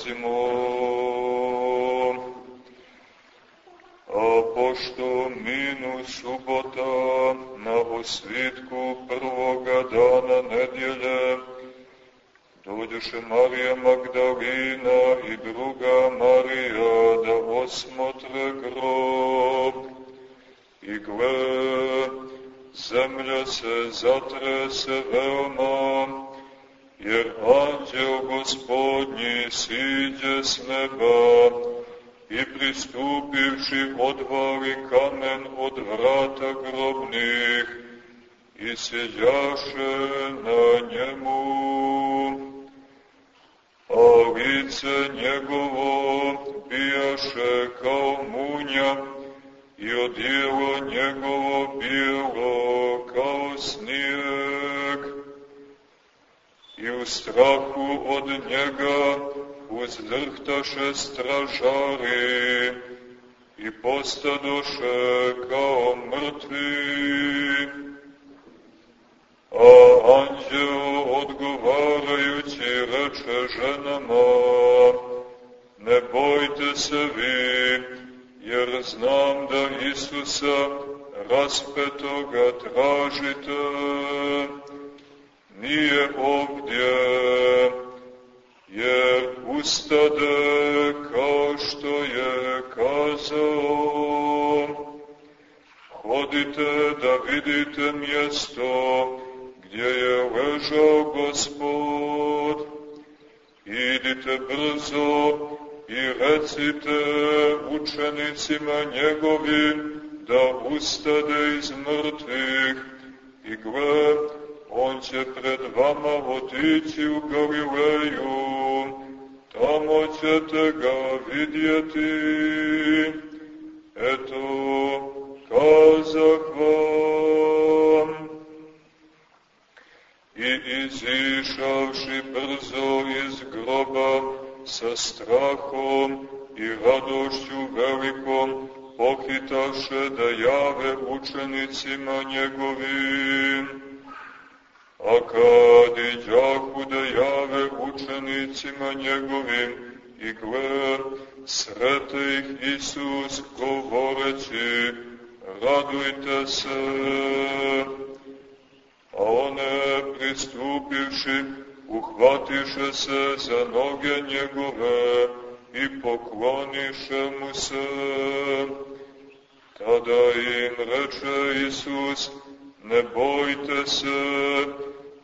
pazimo. A pošto minu subota na osvitku prvoga dana nedjelje, dođeše Marija Magdalina i druga Marija da osmotre grob. I gle, zemlja se zatrese veoma, jer anđel gospodnji siđe s neba i pristupivši odvali kamen od vrata grobnih i sjeđaše na njemu. A lice njegovo bijaše kao munja i odijelo njegovo bijelo kao snijeg i u strahu od njega uzdrhtaše stražari i postadoše kao mrtvi. A anđeo odgovarajući reče ženama, ne bojte se vi, jer znam da Isusa raspetoga tražite nije ovdje, jer ustade kao što je kazao. Hodite da vidite mjesto gdje je ležao gospod. Idite brzo i recite učenicima njegovim da ustade iz mrtvih i gle, on će pred vama otići u Galileju, tamo ćete ga vidjeti. Eto, kazah vam. I izišavši brzo iz groba sa strahom i radošću velikom, pohitaše da jave učenicima njegovim A kad iđahu da jave učenicima njegovim, i gle, srete ih Isus govoreći, radujte se. A one, pristupivši, uhvatiše se za noge njegove i pokloniše mu se. Tada im reče Isus, ne bojte se,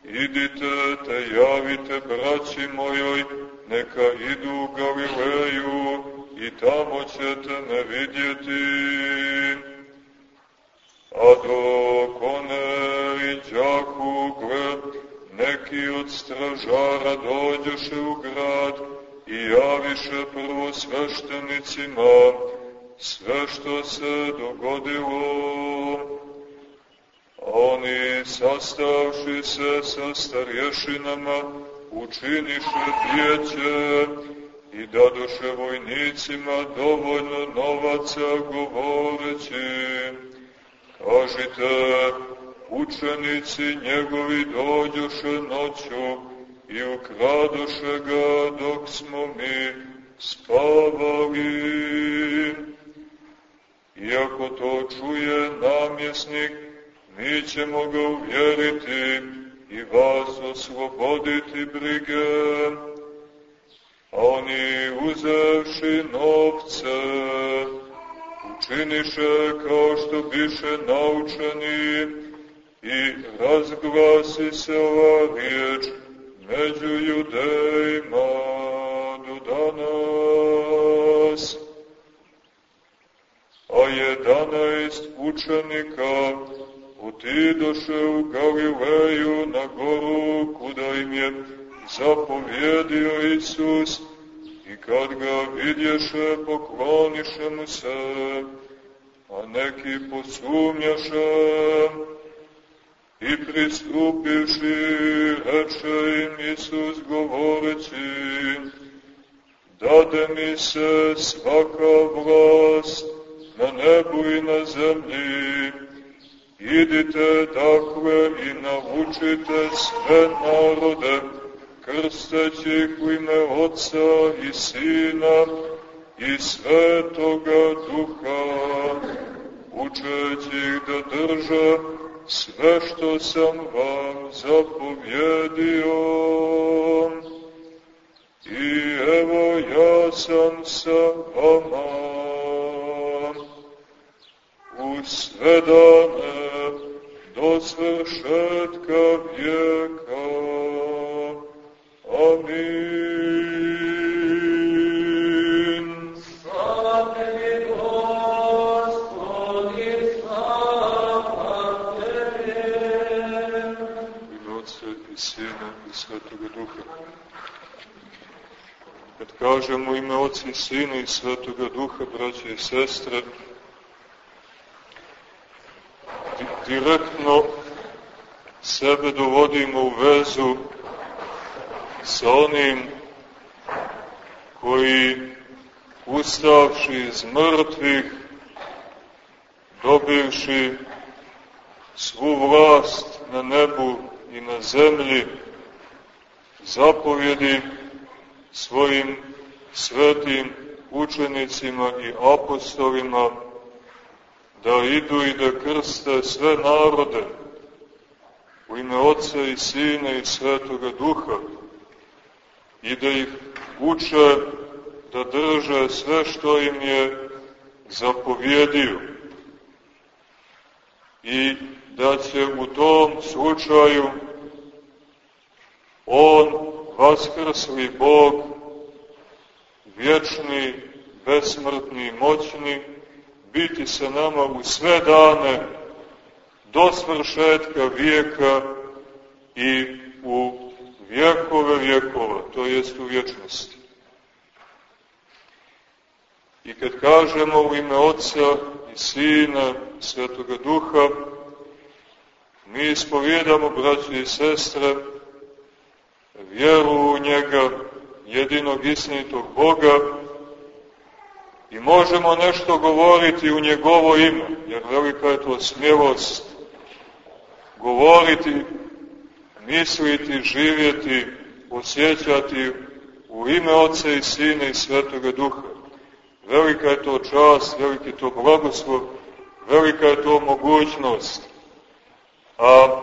idite te javite braći mojoj, neka idu u Galileju i tamo ćete me vidjeti. A dok one iđahu gle, neki od stražara dođoše u grad i javiše prvo sveštenicima sve što se dogodilo Oni, sastavši se sa starješinama, učiniše vijeće i dadoše vojnicima dovoljno novaca govoreći, kažite, učenici njegovi dođoše noću i ukradoše ga dok smo mi spavali. Iako to čuje namjesnik, mi ćemo ga uvjeriti i vas osloboditi brige. Oni uzevši novce, učiniše kao što biše naučeni i razglasi se ova riječ među judejima do danas. A jedanaest učenika otidoše u Galileju na goru kuda im je zapovjedio Isus i kad ga vidješe pokloniše mu se, a neki posumnjaše. I pristupivši reče im Isus govoreći dade mi se svaka vlast na nebu i na zemlji Idite dakle i naučite sve narode, krsteći ih u ime Otca i Sina i Svetoga Duha, učeći ih da drže sve što sam vam zapovjedio. I evo ja sam sa vama u sve dane do svršetka vijeka. Amin. Slava tebi, Gospodi, slava tebi. Ime Otca i Sina i Svetoga Duha. Kad kažemo ime Otca i Sina i Svetoga Duha, braće i sestre, direktno sebe dovodimo u vezu sa onim koji ustavši iz mrtvih, dobivši svu vlast na nebu i na zemlji, zapovjedi svojim svetim učenicima i apostolima da idu i da krste sve narode u ime Otca i Sina i Svetoga Duha, i da ih uče da drže sve što im je zapovjedio. I da će u tom slučaju On, vaskrsli Bog, vječni, besmrtni, moćni, biti sa nama u sve dane do svršetka vijeka i u vjekove vjekova, to jest u vječnosti. I kad kažemo u ime Otca i Sina, Svetoga Duha, mi ispovjedamo, braći i sestre, vjeru u njega, jedinog istinitog Boga, i možemo nešto govoriti u njegovo ime, jer velika je to smjelost govoriti misliti, živjeti, osjećati u ime Otca i Sina i Svetoga Duha. Velika je to čast, veliki je to blagoslov, velika je to mogućnost. A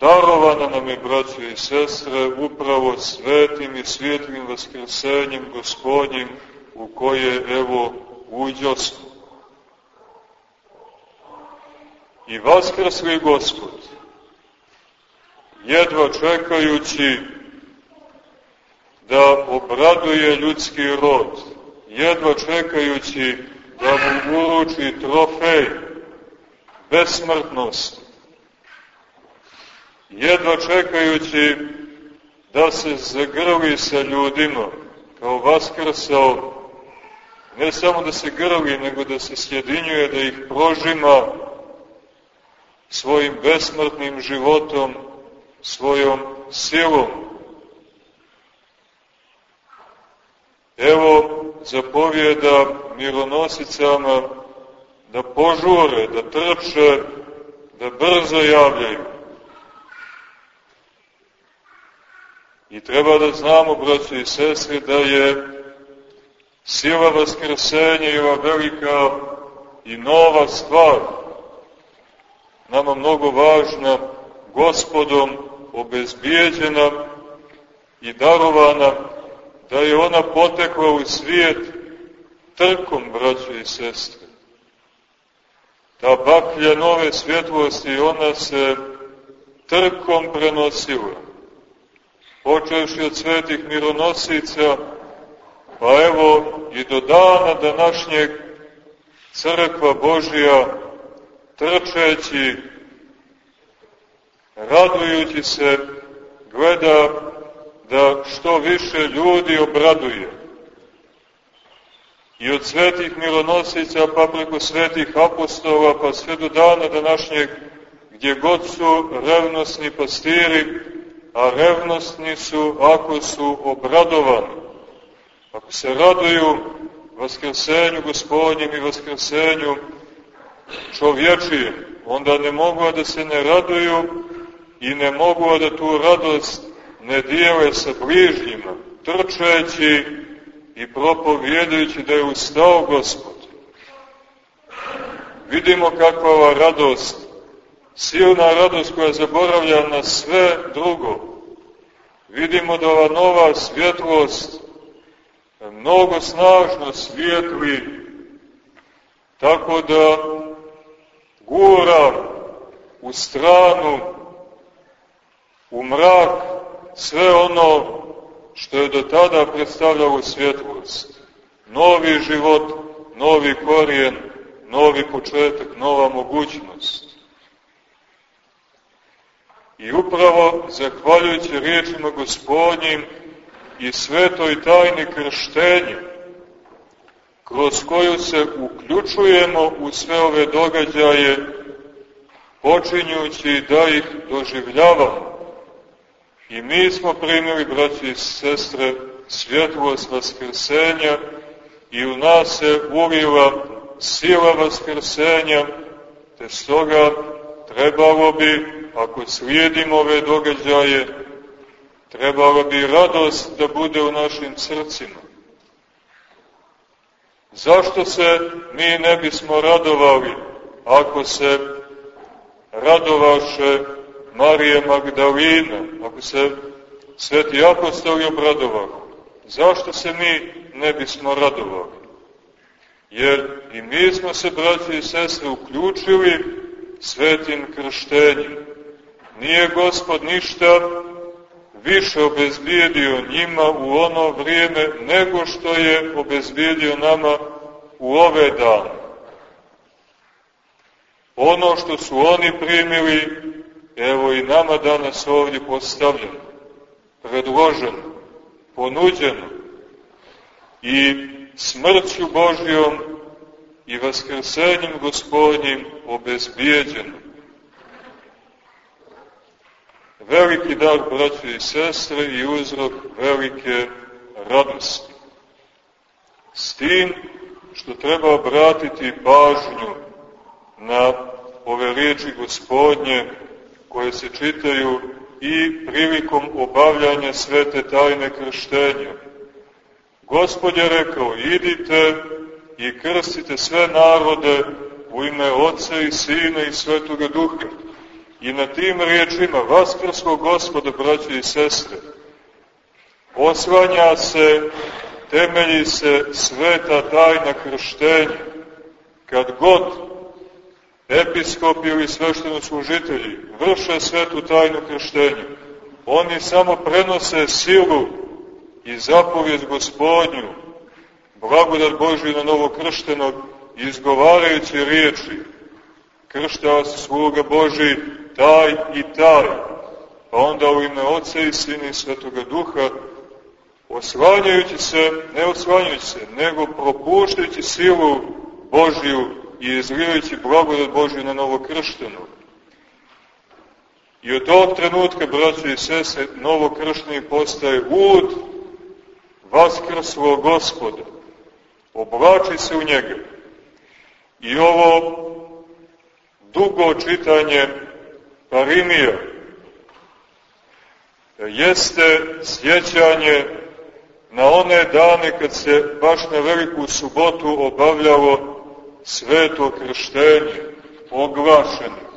darovana nam je, braće i sestre, upravo svetim i svjetlim vaskrsenjem gospodnjim u koje, evo, uđosmo. I vaskrsli gospod, jedva čekajući da obraduje ljudski rod, jedva čekajući da mu uruči trofej besmrtnosti, jedva čekajući da se zagrli sa ljudima, kao vaskrsao, ne samo da se grli, nego da se sjedinjuje, da ih prožima svojim besmrtnim životom, svojom silom. Evo zapovjeda mironosicama da požure, da trče, da brzo javljaju. I treba da znamo, braći i sestri, da je sila vaskrsenja i ova velika i nova stvar nama mnogo važna gospodom obezbijeđena i darovana, da je ona potekla u svijet trkom, braće i sestre. Ta baklja nove svjetlosti, ona se trkom prenosila. Počevši od svetih mironosica, pa evo i do dana današnjeg crkva Božija, trčeći radujući se, gleda da što više ljudi obraduje. I od svetih milonosica, pa preko svetih apostola, pa sve do dana današnjeg, gdje god su revnosni pastiri, a revnosni su ako su obradovani. Ako se raduju vaskrsenju gospodnjem i vaskrsenju čovječijem, onda ne mogu da se ne raduju i ne mogu da tu radost ne dijele sa bližnjima, trčeći i propovjedajući da je ustao Gospod. Vidimo kakva ova radost, silna radost koja zaboravlja na sve drugo. Vidimo da ova nova svjetlost mnogo snažno svijetli, tako da gura u stranu, u mrak, sve ono što je do tada predstavljalo svjetlost. Novi život, novi korijen, novi početak, nova mogućnost. I upravo, zahvaljujući riječima gospodnjim i svetoj tajni krštenja, kroz koju se uključujemo u sve ove događaje, počinjući da ih doživljavamo. I mi smo primili, braći i sestre, svjetlost vaskrsenja i u nas se uvila sila vaskrsenja, te stoga trebalo bi, ako slijedimo ove događaje, trebalo bi radost da bude u našim srcima. Zašto se mi ne bismo radovali ako se radovaše Marije Magdalina, ako se sveti apostoli obradovali? Zašto se mi ne bismo radovali? Jer i mi smo se, braći i sestre, uključili svetim krštenjem. Nije gospod ništa više obezbijedio njima u ono vrijeme nego što je obezbijedio nama u ove dane. Ono što su oni primili, evo i nama danas ovdje postavljeno, predloženo, ponuđeno i smrću Božjom i vaskrsenjem gospodnjim obezbijeđeno veliki dar, braće i sestre, i uzrok velike radosti. S tim što treba obratiti pažnju na ove riječi gospodnje koje se čitaju i prilikom obavljanja svete tajne krštenja. Gospod je rekao, idite i krstite sve narode u ime Otca i Sina i Svetoga Duha I na tim riječima Vaskrskog gospoda, braće i sestre, osvanja se, temelji se sveta tajna krštenja. Kad god episkopi ili svešteno služitelji vrše svetu tajnu krštenja, oni samo prenose silu i zapovjed gospodnju, blagodat Božju na novokrštenog, izgovarajući riječi, kršta sluga Boži, taj i taj, pa onda u ime Otca i Sina i Svetoga Duha, osvanjajući se, ne osvanjajući se, nego propuštajući silu Božju i izlivajući blagodat Božju na novokrštenu. I od tog trenutka, braće i sese, novokršteni postaje ud vaskrslo gospoda. Oblači se u njega. I ovo dugo čitanje Parimija jeste sjećanje na one dane kad se baš na veliku subotu obavljalo sveto krštenje oglašenih,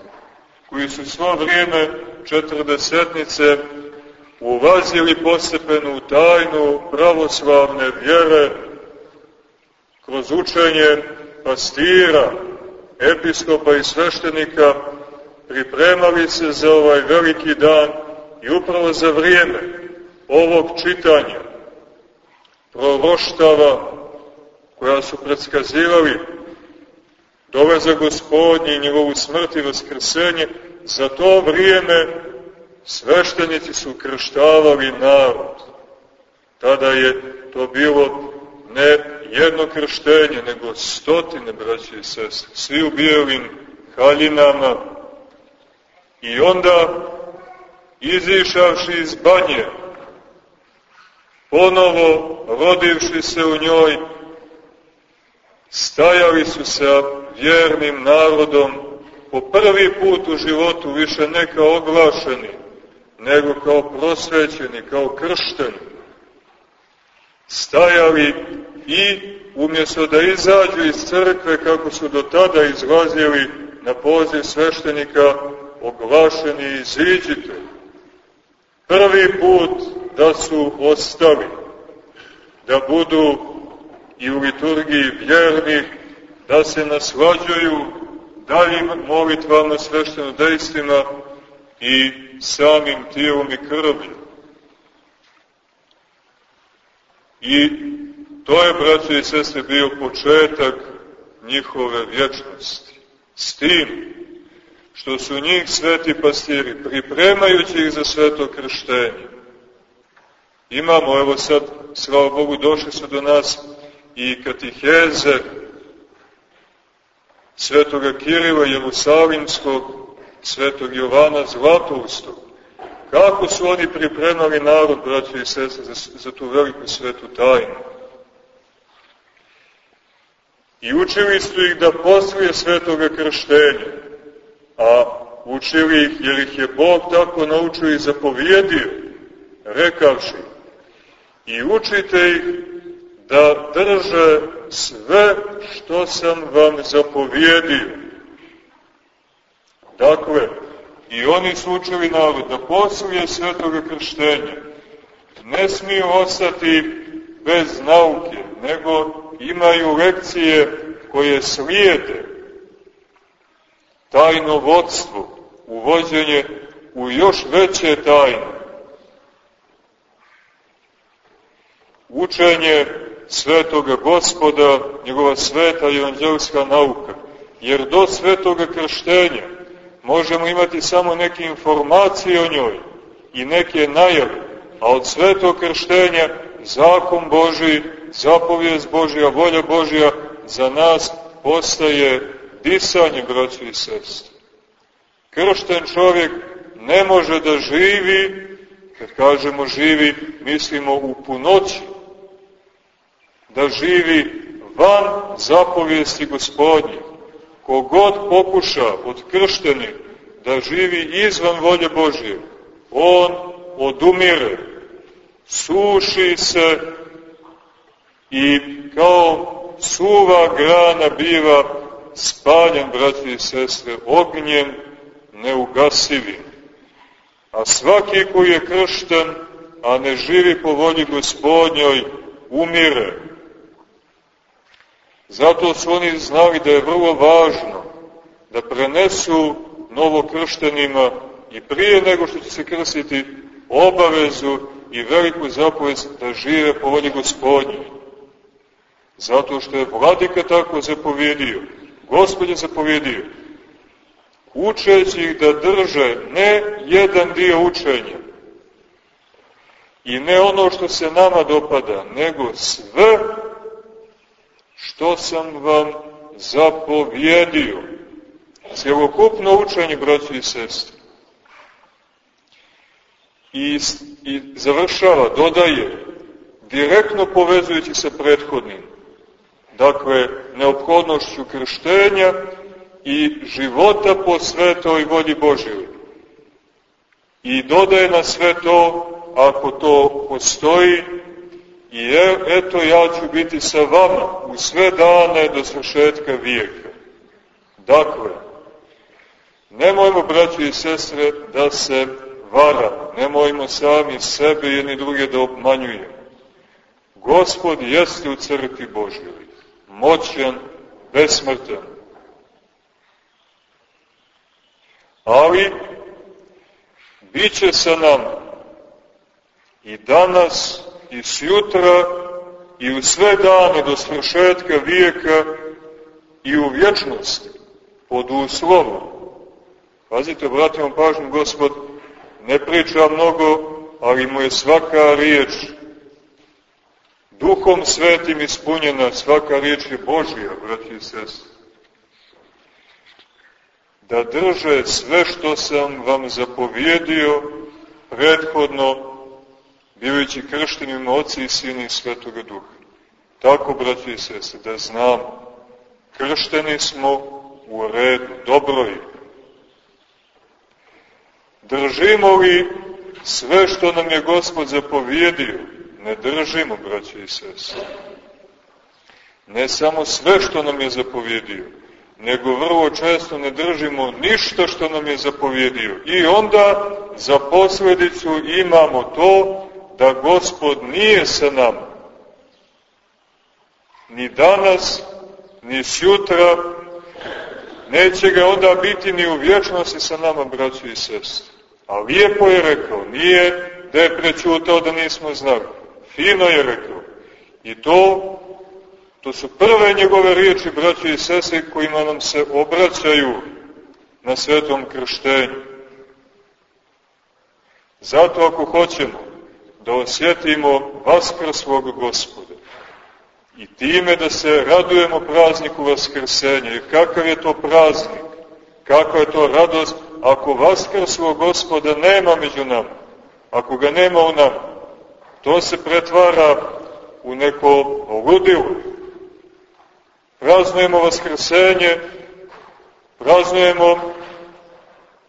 koji su svo vrijeme četrdesetnice ulazili postepeno u tajnu pravoslavne vjere kroz učenje pastira, episkopa i sveštenika pripremali se za ovaj veliki dan i upravo za vrijeme ovog čitanja proroštava koja su predskazivali doleza gospodnje i njegovu smrt i vaskrsenje, za to vrijeme sveštenici su krštavali narod. Tada je to bilo ne jedno krštenje, nego stotine braće i sestre, svi u bijelim haljinama, I onda, izišavši iz banje, ponovo rodivši se u njoj, stajali su sa vjernim narodom po prvi put u životu više neka oglašeni, nego kao prosvećeni, kao kršteni, stajali i umjesto da izađu iz crkve kako su do tada izlazili na poziv sveštenika, oglašeni iziđite. Prvi put da su ostali, da budu i u liturgiji vjerni, da se naslađuju daljim molitvama svešteno dejstvima i samim tijelom i krvlju. I to je, braće i sestre, bio početak njihove vječnosti. S tim što su njih sveti pastiri, pripremajući ih za sveto krštenje. Imamo, evo sad, slava Bogu, došli su do nas i katiheze svetoga Kirila Jerusalimskog, svetog Jovana Zlatoustog. Kako su oni pripremali narod, braći i sestre, za, za tu veliku svetu tajnu? I učili su ih da poslije svetoga krštenja, a učili ih jer ih je Bog tako naučio i zapovjedio, rekavši, i učite ih da drže sve što sam vam zapovjedio. Dakle, i oni su učili narod da poslije svetoga krštenja ne smiju ostati bez nauke, nego imaju lekcije koje slijede tajno vodstvo, uvođenje u još veće tajne. Učenje svetoga gospoda, njegova sveta evanđelska nauka. Jer do svetoga krštenja možemo imati samo neke informacije o njoj i neke najave, a od svetog krštenja zakon Boži, zapovijest Božja, volja Božja za nas postaje disanje, braći i sestri. Kršten čovjek ne može da živi, kad kažemo živi, mislimo u punoći, da živi van zapovijesti gospodnje. Kogod pokuša od krštenih da živi izvan volje Božje, on odumire, suši se i kao suva grana biva spaljen, braći i sestre, ognjem neugasivim. A svaki koji je kršten, a ne živi po volji gospodnjoj, umire. Zato su oni znali da je vrlo važno da prenesu novokrštenima i prije nego što će se krstiti obavezu i veliku zapovest da žive po volji gospodnje. Zato što je vladika tako zapovjedio, gospod je zapovjedio, učeći ih da drže ne jedan dio učenja i ne ono što se nama dopada, nego sve što sam vam zapovjedio. Cijelokupno učenje, braći i sestri. I, I završava, dodaje, direktno povezujući se prethodnim. Dakle, neophodnošću krštenja i života po svetoj volji Božjoj. I dodaje na sve to, ako to postoji, I e, eto ja ću biti sa vama u sve dane do svršetka vijeka. Dakle, nemojmo, braći i sestre, da se vara, nemojmo sami sebe jedni druge da obmanjujemo. Gospod jeste u crkvi Božjoj, moćan, besmrtan. Ali, bit će sa nama i danas i sjutra i u sve dane do svršetka vijeka i u vječnosti pod uslovom. Pazite, obratimo pažnju, gospod ne priča mnogo, ali mu je svaka riječ duhom svetim ispunjena, svaka riječ je Božija, braći i sestri. Da drže sve što sam vam zapovjedio prethodno bivajući krštenim oci i sini svetoga duha. Tako, braći i sese, da znamo, kršteni smo u redu, dobro je. Držimo li sve što nam je Gospod zapovjedio, ne držimo, braće i sestre. Ne samo sve što nam je zapovjedio, nego vrlo često ne držimo ništa što nam je zapovjedio. I onda za posledicu imamo to da Gospod nije sa nama. Ni danas, ni sjutra, neće ga onda biti ni u vječnosti sa nama, braći i sestri. A lijepo je rekao, nije da je prećutao da nismo znali. Fino je rekao. I to, to su prve njegove riječi, braći i sestri, kojima nam se obraćaju na svetom krštenju. Zato ako hoćemo da osjetimo vaskr svog gospoda i time da se radujemo prazniku vaskrsenja, jer kakav je to praznik, kakva je to radost ako vaskrslo gospoda nema među nama, ako ga nema u nama, to se pretvara u neko ludilo. Praznujemo vaskrsenje, praznujemo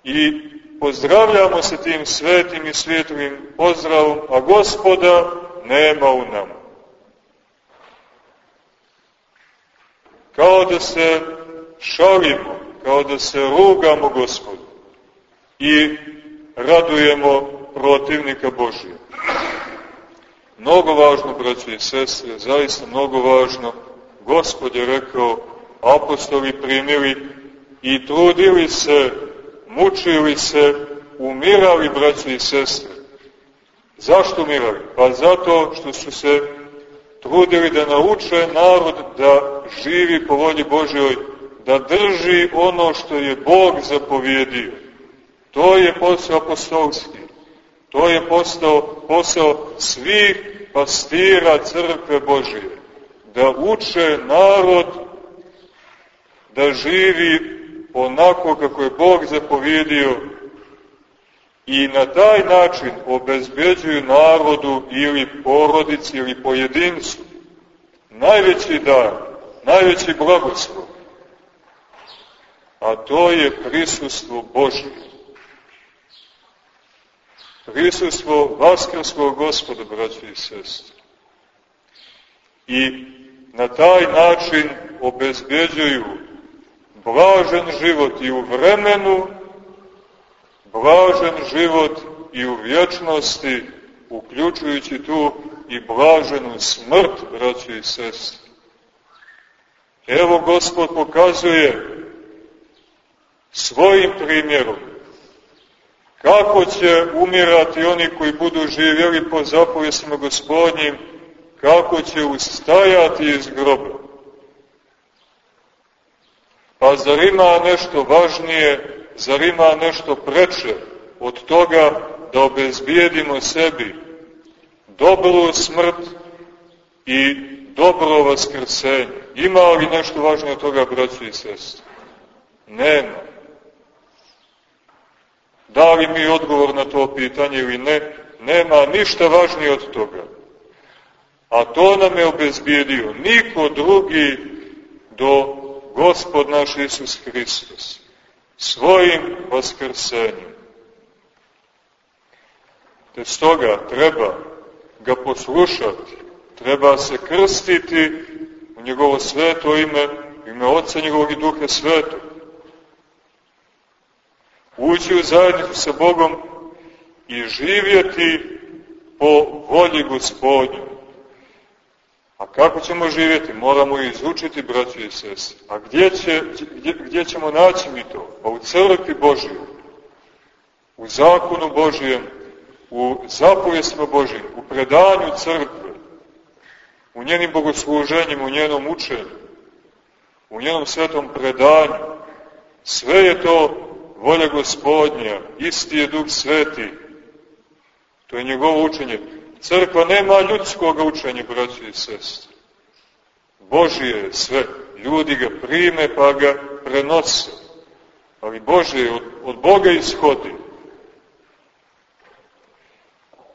i pozdravljamo se tim svetim i svjetlim pozdravom, a gospoda nema u nama. Kao da se šalimo, kao da se rugamo gospodu i radujemo protivnika Božije. Mnogo važno, braće i sestre, zaista mnogo važno, Gospod je rekao, apostoli primili i trudili se, mučili se, umirali, braće i sestre. Zašto umirali? Pa zato što su se trudili da nauče narod da živi po volji Božjoj, da drži ono što je Bog zapovjedio. To je posao apostolski. To je postao posao svih pastira crkve Božije. Da uče narod da živi onako kako je Bog zapovjedio i na taj način obezbeđuju narodu ili porodici ili pojedincu najveći dar, najveći blagoslov. A to je prisustvo Božije prisustvo vaskrskog gospoda, braći i sestri. I na taj način obezbeđuju blažen život i u vremenu, blažen život i u vječnosti, uključujući tu i blaženu smrt, braći i sestri. Evo Gospod pokazuje svojim primjerom Kako će umirati oni koji budu živjeli po zapovjesima gospodnjim, kako će ustajati iz groba. Pa zar ima nešto važnije, zar ima nešto preče od toga da obezbijedimo sebi dobru smrt i dobro vaskrsenje? Ima li nešto važnije od toga, braći i sestri? Nema. Da li mi odgovor na to pitanje ili ne, nema ništa važnije od toga. A to nam je obezbijedio niko drugi do Gospod naš Isus Hristos, svojim vaskrsenjem. Te stoga treba ga poslušati, treba se krstiti u njegovo sveto ime, ime Otca njegovog i Duha Svetog ući u zajednicu sa Bogom i živjeti po volji gospodnju. A kako ćemo živjeti? Moramo izučiti, braći i sese. A gdje, će, gdje, gdje ćemo naći mi to? Pa u crkvi Božiju, u zakonu Božijem, u zapovjestima Božijim, u predanju crkve, u njenim bogosluženjima, u njenom učenju, u njenom svetom predanju. Sve je to volja gospodnja, isti je duh sveti. To je njegovo učenje. Crkva nema ljudskog učenja, braći i sestri. Božije je sve. Ljudi ga prime pa ga prenose. Ali Božije od, od Boga ishodi.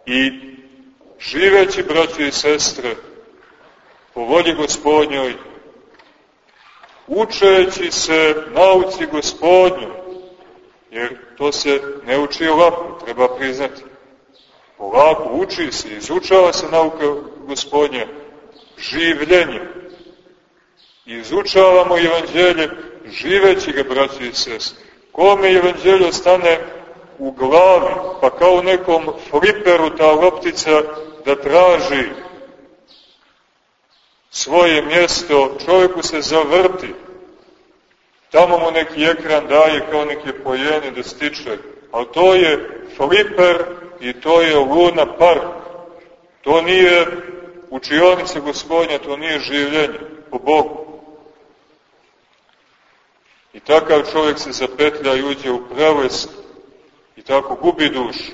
I živeći, braći i sestre, po volji gospodnjoj, učeći se nauci gospodnjoj, jer to se ne uči ovako, treba priznati. Polako uči se, izučava se nauka gospodnja življenjem. Izučavamo evanđelje živeći ga, braći i sest. Kome evanđelje stane u glavi, pa kao u nekom fliperu ta loptica da traži svoje mjesto, čovjeku se zavrti. Tamo mu neki ekran daje kao neke pojene da stiče. Ali to je fliper i to je luna park. To nije učionica gospodnja, to nije življenje po Bogu. I takav čovjek se zapetlja i uđe u prevest i tako gubi dušu.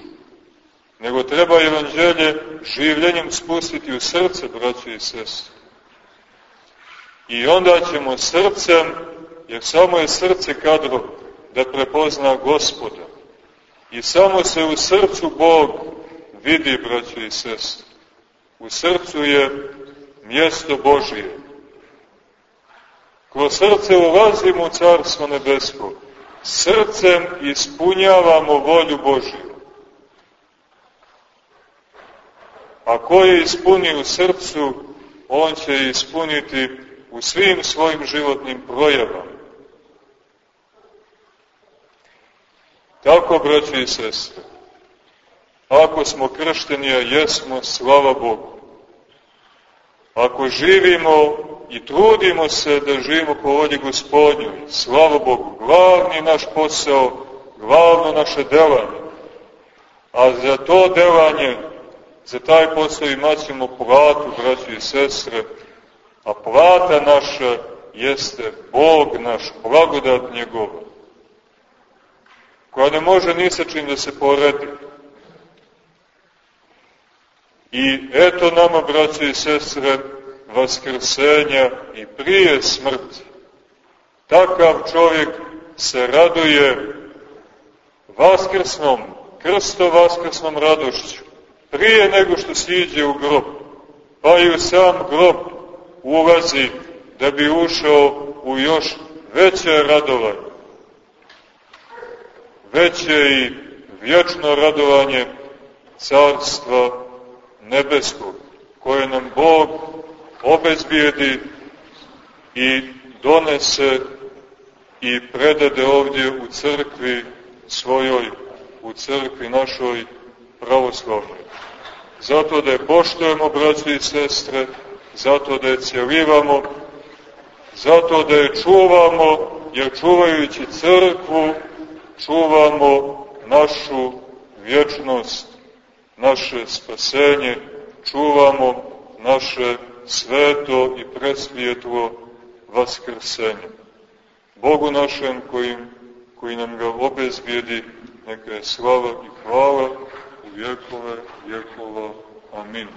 Nego treba evanđelje življenjem spustiti u srce, braće i sestre. I onda ćemo srcem, jer samo je srce kadro da prepozna gospoda. I samo se u srcu Bog vidi, braće i sestre. U srcu je mjesto Božije. Kroz srce ulazimo u Carstvo nebesko. Srcem ispunjavamo volju Božiju. A ko je ispuni u srcu, on će ispuniti u svim svojim životnim projavama. Tako, braći i sestre, ako smo kršteni, a jesmo, slava Bogu. Ako živimo i trudimo se da živimo po volji gospodnju, slava Bogu, glavni naš posao, glavno naše delanje. A za to delanje, za taj posao imat ćemo platu, braći i sestre, a plata naša jeste Bog naš, blagodat njegova, koja ne može ni sa čim da se poredi. I eto nama, braće i sestre, vaskrsenja i prije smrti. Takav čovjek se raduje vaskrsnom, krsto vaskrsnom radošću, prije nego što siđe u grob, pa i u sam grob ulazi da bi ušao u još veće radovanje, veće i vječno radovanje carstva nebeskog, koje nam Bog obezbijedi i donese i predade ovdje u crkvi svojoj, u crkvi našoj pravoslavnoj. Zato da je poštojemo, braći i sestre, zato da je cijelivamo, zato da je čuvamo, jer čuvajući crkvu, čuvamo našu vječnost, naše spasenje, čuvamo naše sveto i presvijetlo vaskrsenje. Bogu našem kojim, koji nam ga obezbijedi, neka je slava i hvala u vjekove vjekova. Amin.